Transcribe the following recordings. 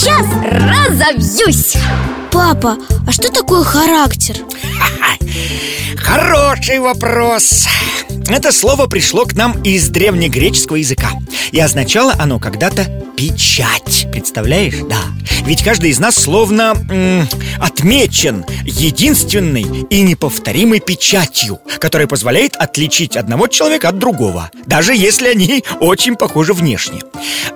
сейчас разобьюсь Папа, а что такое характер? Хороший вопрос Это слово пришло к нам из древнегреческого языка И означало оно когда-то печать Представляешь? Да Ведь каждый из нас словно м, отмечен единственной и неповторимой печатью Которая позволяет отличить одного человека от другого Даже если они очень похожи внешне.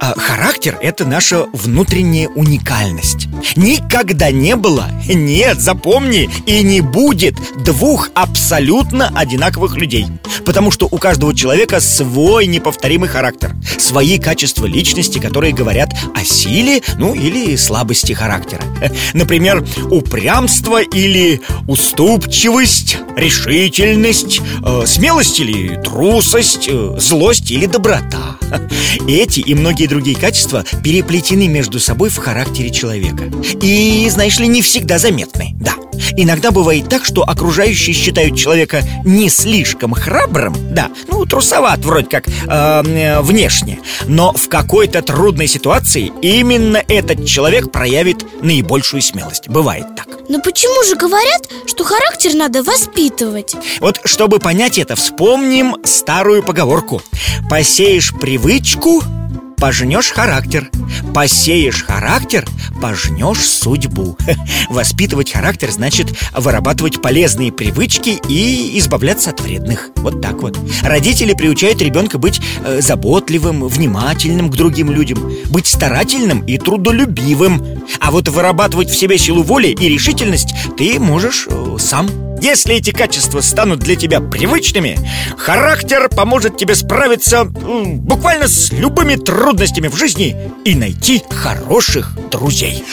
А, Характер – это наша внутренняя уникальность. Никогда не было, нет, запомни, и не будет двух абсолютно одинаковых людей. Потому что у каждого человека свой неповторимый характер Свои качества личности, которые говорят о силе, ну или слабости характера. Например, упрямство или уступчивость, решительность, э, смелость или трусость, э, злость или доброта Эти и многие другие качества переплетены между собой в характере человека. И, знаешь ли, не всегда заметны, да. Иногда бывает так, что окружающие считают человека не слишком храбрым Да, ну, трусоват вроде как э, внешне. Но в какой-то трудной ситуации именно этот человек проявит наибольшую смелость. Бывает так Но почему же говорят, что характер надо воспитывать? Вот чтобы понять это, вспомним старую поговорку Посеешь привычку, пожнешь характер. Посеешь характер, пожнешь судьбу. Воспитывать характер значит вырабатывать полезные привычки и избавляться от вредных. Вот так вот. Родители приучают ребенка быть э, заботливым, внимательным к другим людям Быть старательным и трудолюбивым. А вот вырабатывать в себе силу воли и решительность ты можешь э, сам если эти качества станут для тебя привычными, характер поможет тебе справиться буквально с любыми трудностями в жизни и найти хороших друзей.